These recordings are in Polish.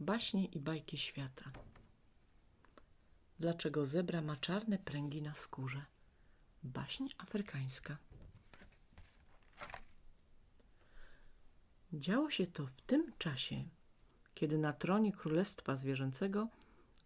Baśnie i bajki świata. Dlaczego zebra ma czarne pręgi na skórze? Baśń afrykańska. Działo się to w tym czasie, kiedy na tronie królestwa zwierzęcego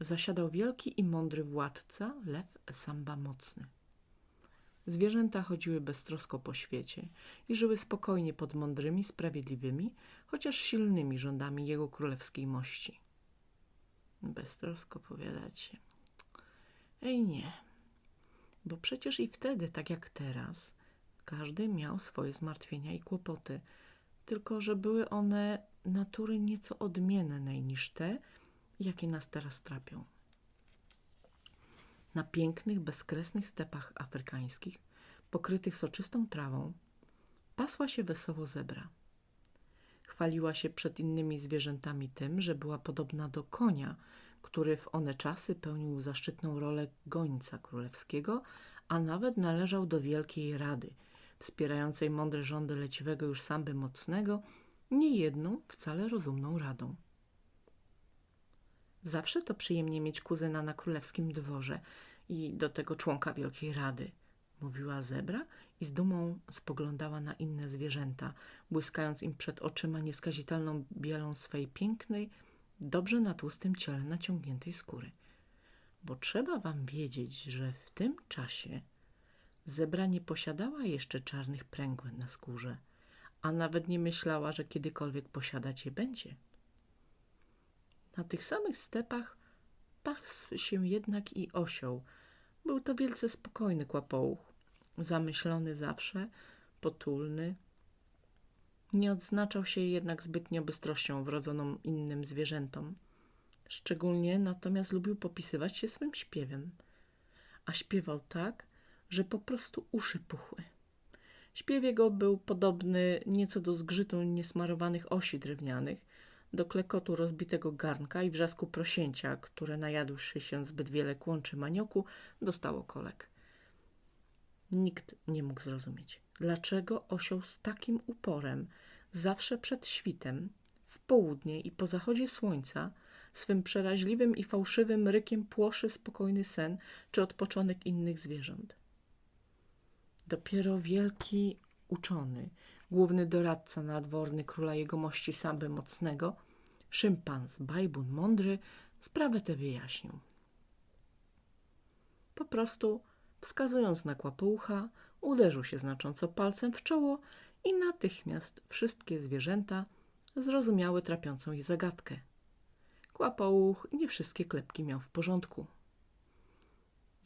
zasiadał wielki i mądry władca lew Samba Mocny. Zwierzęta chodziły beztrosko po świecie i żyły spokojnie pod mądrymi, sprawiedliwymi, chociaż silnymi rządami jego królewskiej mości. Beztrosko powiadacie. Ej nie, bo przecież i wtedy, tak jak teraz, każdy miał swoje zmartwienia i kłopoty, tylko że były one natury nieco odmiennej niż te, jakie nas teraz trapią. Na pięknych, bezkresnych stepach afrykańskich, pokrytych soczystą trawą, pasła się wesoło zebra. Chwaliła się przed innymi zwierzętami tym, że była podobna do konia, który w one czasy pełnił zaszczytną rolę gońca królewskiego, a nawet należał do Wielkiej Rady, wspierającej mądre rządy leciwego już samby mocnego, niejedną wcale rozumną radą. Zawsze to przyjemnie mieć kuzyna na królewskim dworze i do tego członka Wielkiej Rady, mówiła zebra i z dumą spoglądała na inne zwierzęta, błyskając im przed oczyma nieskazitelną bielą swej pięknej, dobrze na tłustym ciele naciągniętej skóry. Bo trzeba wam wiedzieć, że w tym czasie zebra nie posiadała jeszcze czarnych pręgłem na skórze, a nawet nie myślała, że kiedykolwiek posiadać je będzie. Na tych samych stepach pasł się jednak i osioł. Był to wielce spokojny kłapołuch, zamyślony zawsze, potulny. Nie odznaczał się jednak zbytnio bystrością wrodzoną innym zwierzętom. Szczególnie natomiast lubił popisywać się swym śpiewem. A śpiewał tak, że po prostu uszy puchły. Śpiew jego był podobny nieco do zgrzytu niesmarowanych osi drewnianych, do klekotu rozbitego garnka i wrzasku prosięcia, które najadłszy się zbyt wiele kłączy manioku, dostało kolek. Nikt nie mógł zrozumieć, dlaczego osioł z takim uporem zawsze przed świtem, w południe i po zachodzie słońca, swym przeraźliwym i fałszywym rykiem płoszy spokojny sen czy odpocząnek innych zwierząt. Dopiero wielki uczony, główny doradca nadworny króla jegomości Samby Mocnego, szympans Bajbun Mądry, sprawę tę wyjaśnił. Po prostu, wskazując na kłapułcha, uderzył się znacząco palcem w czoło i natychmiast wszystkie zwierzęta zrozumiały trapiącą je zagadkę. Kłapouch nie wszystkie klepki miał w porządku.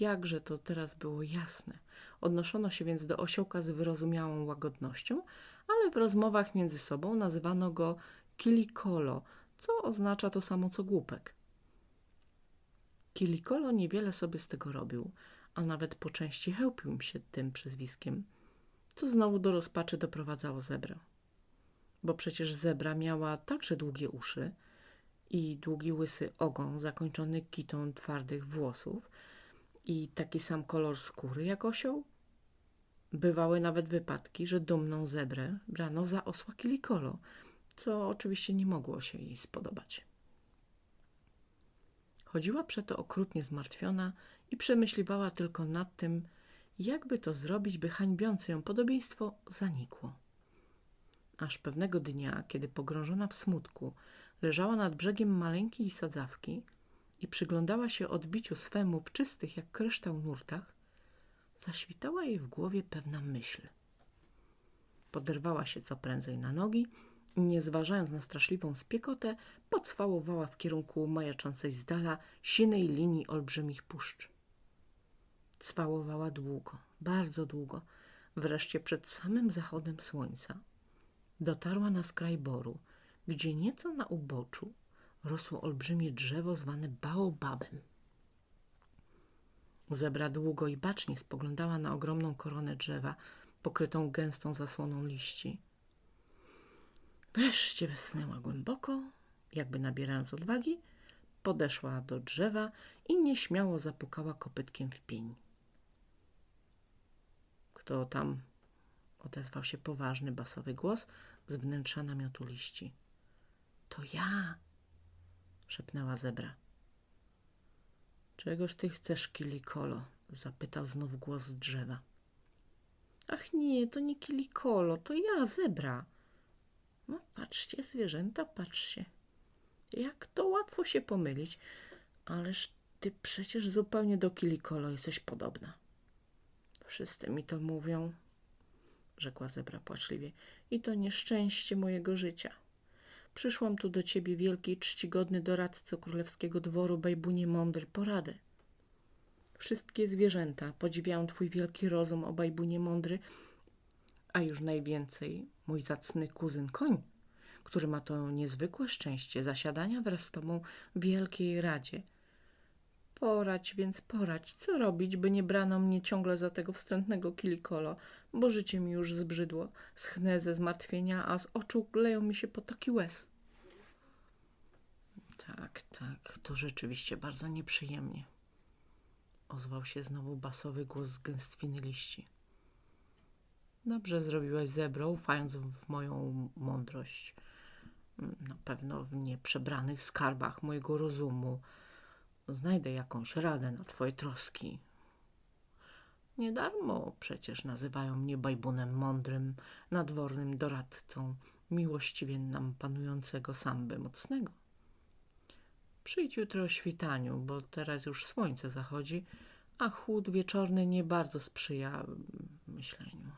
Jakże to teraz było jasne. Odnoszono się więc do osiołka z wyrozumiałą łagodnością, ale w rozmowach między sobą nazywano go kilikolo, co oznacza to samo co głupek. Kilikolo niewiele sobie z tego robił, a nawet po części chełpił się tym przyzwiskiem, co znowu do rozpaczy doprowadzało zebrę. Bo przecież zebra miała także długie uszy i długi łysy ogon zakończony kitą twardych włosów i taki sam kolor skóry jak osioł. Bywały nawet wypadki, że dumną zebrę brano za osła kilikolo, co oczywiście nie mogło się jej spodobać. Chodziła przeto okrutnie zmartwiona i przemyśliwała tylko nad tym, jakby to zrobić, by hańbiące ją podobieństwo zanikło. Aż pewnego dnia, kiedy pogrążona w smutku leżała nad brzegiem maleńkiej sadzawki i przyglądała się odbiciu swemu w czystych jak kryształ nurtach, zaświtała jej w głowie pewna myśl. Poderwała się co prędzej na nogi i nie zważając na straszliwą spiekotę, pocwałowała w kierunku majaczącej z dala sinej linii olbrzymich puszcz. Cwałowała długo, bardzo długo, wreszcie przed samym zachodem słońca. Dotarła na skraj boru, gdzie nieco na uboczu rosło olbrzymie drzewo zwane baobabem. Zebra długo i bacznie spoglądała na ogromną koronę drzewa, pokrytą gęstą zasłoną liści. Wreszcie wesnęła głęboko, jakby nabierając odwagi, podeszła do drzewa i nieśmiało zapukała kopytkiem w pień. Kto tam? Odezwał się poważny, basowy głos z wnętrza namiotu liści. To ja, szepnęła zebra. Czegoż ty chcesz, Kilikolo? zapytał znów głos z drzewa. Ach nie, to nie Kilikolo, to ja, zebra. No patrzcie, zwierzęta, patrzcie. Jak to łatwo się pomylić, ależ ty przecież zupełnie do Kilikolo jesteś podobna. Wszyscy mi to mówią, rzekła zebra płaczliwie, i to nieszczęście mojego życia. Przyszłam tu do ciebie, wielki, czcigodny doradco królewskiego dworu, bajbunie mądry, poradę. Wszystkie zwierzęta podziwiają twój wielki rozum, o bajbunie mądry, a już najwięcej mój zacny kuzyn koń, który ma to niezwykłe szczęście zasiadania wraz z tobą w wielkiej radzie. Porać więc porać, co robić, by nie brano mnie ciągle za tego wstrętnego kilikolo, bo życie mi już zbrzydło, schnę ze zmartwienia, a z oczu leją mi się potoki łez. Tak, tak, to rzeczywiście bardzo nieprzyjemnie. Ozwał się znowu basowy głos z gęstwiny liści. Dobrze zrobiłaś zebro, ufając w moją mądrość. Na pewno w nieprzebranych skarbach mojego rozumu znajdę jakąś radę na twoje troski. Nie darmo przecież nazywają mnie bajbunem mądrym, nadwornym doradcą, miłościwie nam panującego samby mocnego. Przyjdź jutro o świtaniu, bo teraz już słońce zachodzi, a chłód wieczorny nie bardzo sprzyja myśleniu.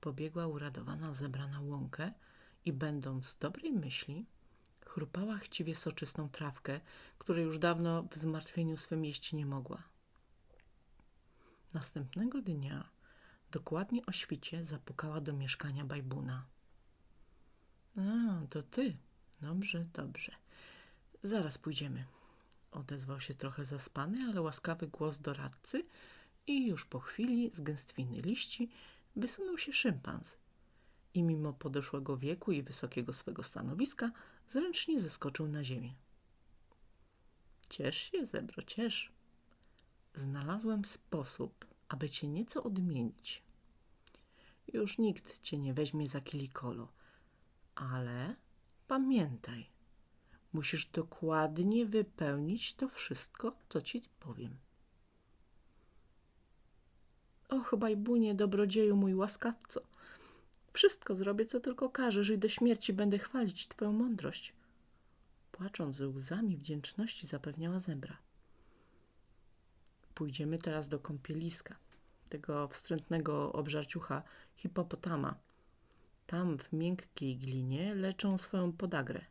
Pobiegła uradowana zebra na łąkę i będąc dobrej myśli, chrupała chciwie soczystą trawkę, której już dawno w zmartwieniu swym jeść nie mogła. Następnego dnia, dokładnie o świcie, zapukała do mieszkania bajbuna. A, to ty. Dobrze, dobrze. Zaraz pójdziemy. Odezwał się trochę zaspany, ale łaskawy głos doradcy i już po chwili z gęstwiny liści wysunął się szympans i mimo podeszłego wieku i wysokiego swego stanowiska zręcznie zeskoczył na ziemię. Ciesz się, zebro, ciesz. Znalazłem sposób, aby cię nieco odmienić. Już nikt cię nie weźmie za kilikolo, ale pamiętaj, musisz dokładnie wypełnić to wszystko, co ci powiem. Och, bajbunie, dobrodzieju mój łaskawco, wszystko zrobię, co tylko każesz i do śmierci będę chwalić twoją mądrość. Płacząc łzami wdzięczności zapewniała zebra. Pójdziemy teraz do kąpieliska, tego wstrętnego obżarciucha hipopotama. Tam w miękkiej glinie leczą swoją podagrę,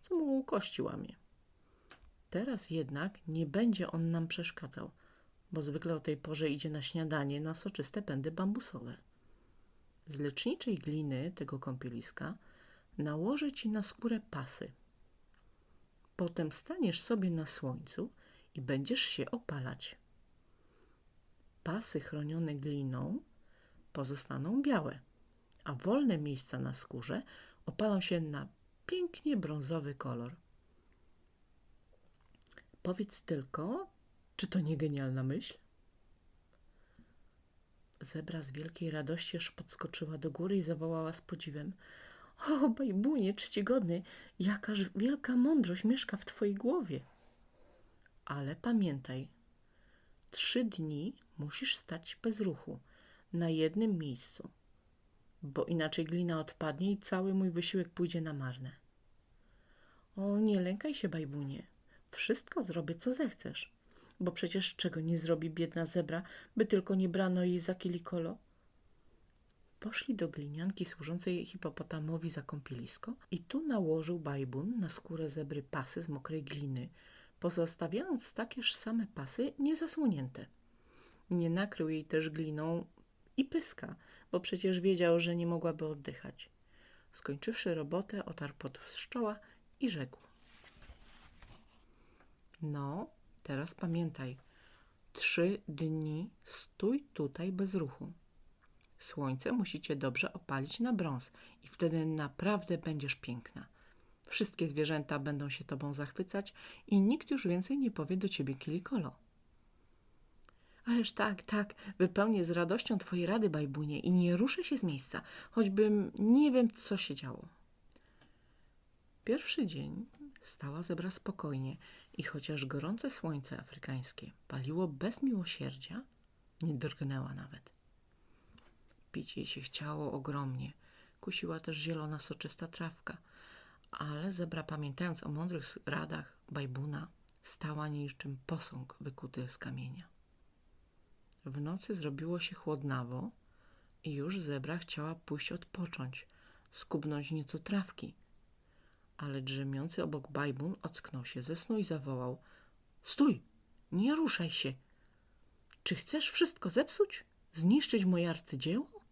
co mu kości łamie. Teraz jednak nie będzie on nam przeszkadzał, bo zwykle o tej porze idzie na śniadanie na soczyste pędy bambusowe. Z leczniczej gliny tego kąpieliska nałożę ci na skórę pasy. Potem staniesz sobie na słońcu i będziesz się opalać. Pasy chronione gliną pozostaną białe, a wolne miejsca na skórze opalą się na pięknie brązowy kolor. Powiedz tylko, czy to nie genialna myśl? Zebra z wielkiej radości aż podskoczyła do góry i zawołała z podziwem. O, bajbunie czcigodny, jakaż wielka mądrość mieszka w twojej głowie. Ale pamiętaj, trzy dni musisz stać bez ruchu, na jednym miejscu, bo inaczej glina odpadnie i cały mój wysiłek pójdzie na marne. O, nie lękaj się, bajbunie. Wszystko zrobię, co zechcesz bo przecież czego nie zrobi biedna zebra, by tylko nie brano jej za kilikolo. Poszli do glinianki służącej hipopotamowi za kąpielisko i tu nałożył bajbun na skórę zebry pasy z mokrej gliny, pozostawiając takież same pasy niezasłonięte. Nie nakrył jej też gliną i pyska, bo przecież wiedział, że nie mogłaby oddychać. Skończywszy robotę, otarł pod z czoła i rzekł. No, Teraz pamiętaj, trzy dni stój tutaj bez ruchu. Słońce musi cię dobrze opalić na brąz i wtedy naprawdę będziesz piękna. Wszystkie zwierzęta będą się tobą zachwycać i nikt już więcej nie powie do ciebie kilikolo. Ależ tak, tak, wypełnię z radością twoje rady, bajbunie, i nie ruszę się z miejsca, choćbym nie wiem, co się działo. Pierwszy dzień stała zebra spokojnie i chociaż gorące słońce afrykańskie paliło bez miłosierdzia, nie drgnęła nawet. Pić jej się chciało ogromnie. Kusiła też zielona, soczysta trawka. Ale zebra, pamiętając o mądrych radach Bajbuna, stała niczym posąg wykuty z kamienia. W nocy zrobiło się chłodnawo i już zebra chciała pójść odpocząć, skubnąć nieco trawki. Ale drzemiący obok Bajbun ocknął się ze snu i zawołał – Stój! Nie ruszaj się! Czy chcesz wszystko zepsuć? Zniszczyć moje arcydzieło?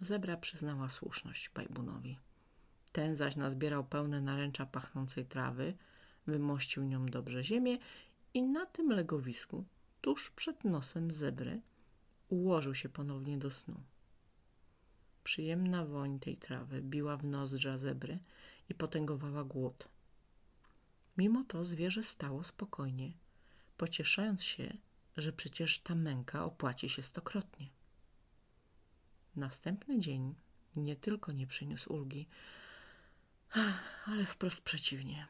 Zebra przyznała słuszność Bajbunowi. Ten zaś nazbierał pełne naręcza pachnącej trawy, wymościł nią dobrze ziemię i na tym legowisku, tuż przed nosem zebry, ułożył się ponownie do snu. Przyjemna woń tej trawy biła w nozdrza zebry i potęgowała głód. Mimo to zwierzę stało spokojnie, pocieszając się, że przecież ta męka opłaci się stokrotnie. Następny dzień nie tylko nie przyniósł ulgi, ale wprost przeciwnie.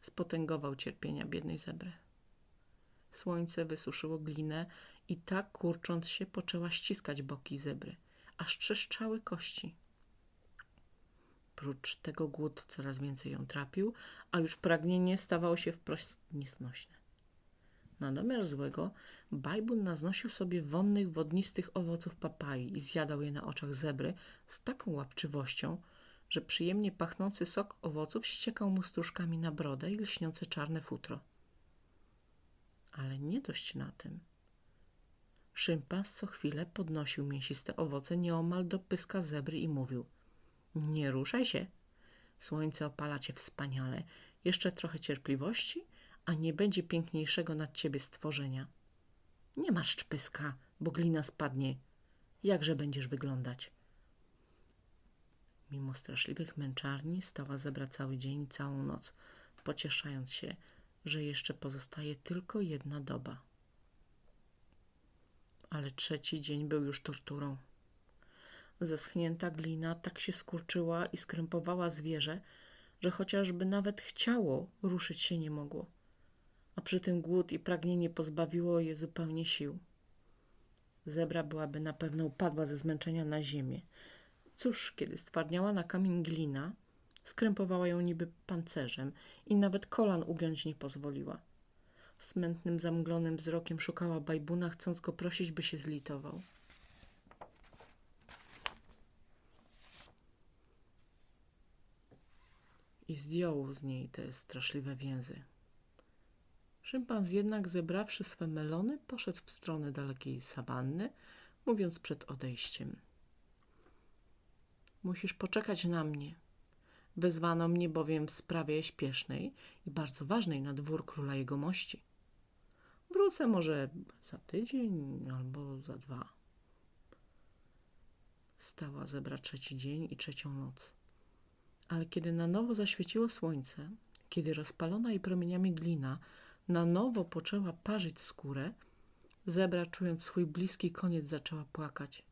Spotęgował cierpienia biednej zebry. Słońce wysuszyło glinę i tak kurcząc się poczęła ściskać boki zebry, aż trzeszczały kości. Prócz tego głód coraz więcej ją trapił, a już pragnienie stawało się wprost niesnośne. Na domiar złego, Bajbun naznosił sobie wonnych, wodnistych owoców papai i zjadał je na oczach zebry z taką łapczywością, że przyjemnie pachnący sok owoców ściekał mu stróżkami na brodę i lśniące czarne futro. Ale nie dość na tym. Szympans co chwilę podnosił mięsiste owoce nieomal do pyska zebry i mówił – Nie ruszaj się. Słońce opala cię wspaniale. Jeszcze trochę cierpliwości – a nie będzie piękniejszego nad ciebie stworzenia. Nie masz czpyska, bo glina spadnie. Jakże będziesz wyglądać? Mimo straszliwych męczarni stała zebra cały dzień i całą noc, pocieszając się, że jeszcze pozostaje tylko jedna doba. Ale trzeci dzień był już torturą. Zeschnięta glina tak się skurczyła i skrępowała zwierzę, że chociażby nawet chciało, ruszyć się nie mogło a przy tym głód i pragnienie pozbawiło je zupełnie sił. Zebra byłaby na pewno upadła ze zmęczenia na ziemię. Cóż, kiedy stwardniała na kamień glina, skrępowała ją niby pancerzem i nawet kolan ugiąć nie pozwoliła. Smętnym, zamglonym wzrokiem szukała bajbuna, chcąc go prosić, by się zlitował. I zdjął z niej te straszliwe więzy. Szympans jednak, zebrawszy swe melony, poszedł w stronę dalekiej sawanny, mówiąc przed odejściem. Musisz poczekać na mnie. Wezwano mnie bowiem w sprawie śpiesznej i bardzo ważnej na dwór króla jego mości. Wrócę może za tydzień albo za dwa. Stała zebra trzeci dzień i trzecią noc. Ale kiedy na nowo zaświeciło słońce, kiedy rozpalona i promieniami glina na nowo poczęła parzyć skórę, zebra, czując swój bliski koniec, zaczęła płakać.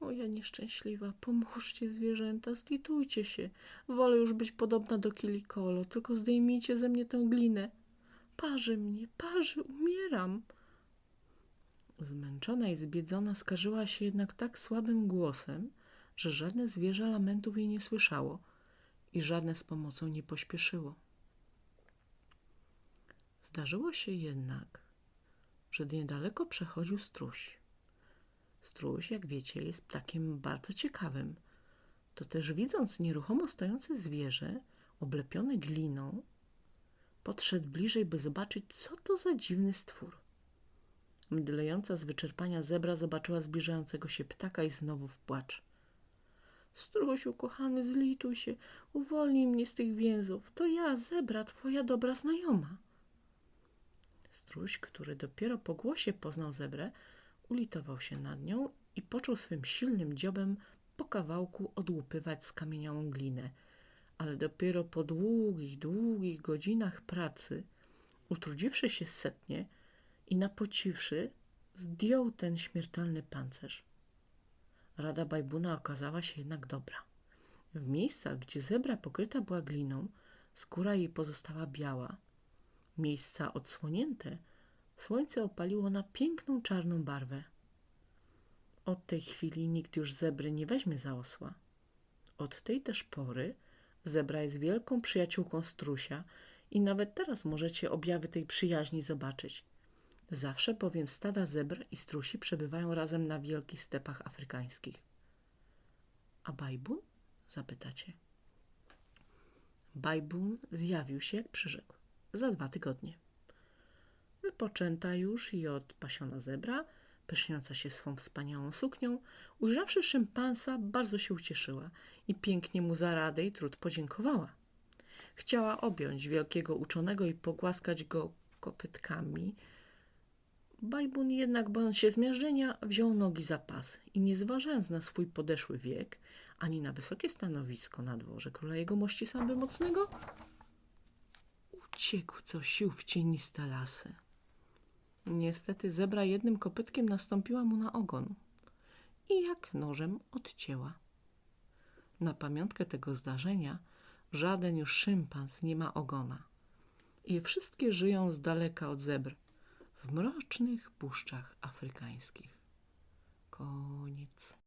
O ja nieszczęśliwa, pomóżcie zwierzęta, zlitujcie się. Wolę już być podobna do Kilikolo, tylko zdejmijcie ze mnie tę glinę. Parzy mnie, parzy, umieram. Zmęczona i zbiedzona skarżyła się jednak tak słabym głosem, że żadne zwierzę lamentów jej nie słyszało i żadne z pomocą nie pośpieszyło. Zdarzyło się jednak, że niedaleko przechodził struś. Struś, jak wiecie, jest ptakiem bardzo ciekawym. To też widząc nieruchomo stojące zwierzę, oblepione gliną, podszedł bliżej, by zobaczyć, co to za dziwny stwór. Mdlejąca z wyczerpania zebra zobaczyła zbliżającego się ptaka i znowu w płacz. Strusiu, kochany, zlituj się, uwolnij mnie z tych więzów. To ja, zebra, twoja dobra znajoma. Struś, który dopiero po głosie poznał zebrę, ulitował się nad nią i począł swym silnym dziobem po kawałku odłupywać skamieniałą glinę, ale dopiero po długich, długich godzinach pracy, utrudziwszy się setnie i napociwszy, zdjął ten śmiertelny pancerz. Rada Bajbuna okazała się jednak dobra. W miejscach, gdzie zebra pokryta była gliną, skóra jej pozostała biała. Miejsca odsłonięte, słońce opaliło na piękną czarną barwę. Od tej chwili nikt już zebry nie weźmie za osła. Od tej też pory zebra jest wielką przyjaciółką strusia i nawet teraz możecie objawy tej przyjaźni zobaczyć. Zawsze bowiem stada zebr i strusi przebywają razem na wielkich stepach afrykańskich. A Bajbun? Zapytacie. Bajbun zjawił się, jak przyrzekł, za dwa tygodnie. Wypoczęta już i odpasiona zebra, pyszniąca się swą wspaniałą suknią, ujrzawszy szympansa, bardzo się ucieszyła i pięknie mu za radę i trud podziękowała. Chciała objąć wielkiego uczonego i pogłaskać go kopytkami. Bajbun jednak, bojąc się zmiażdżenia, wziął nogi za pas i nie zważając na swój podeszły wiek, ani na wysokie stanowisko na dworze króla jego mości samby mocnego, uciekł co sił w cieniste lasy. Niestety zebra jednym kopytkiem nastąpiła mu na ogon i jak nożem odcięła. Na pamiątkę tego zdarzenia żaden już szympans nie ma ogona i wszystkie żyją z daleka od zebr w mrocznych puszczach afrykańskich. Koniec.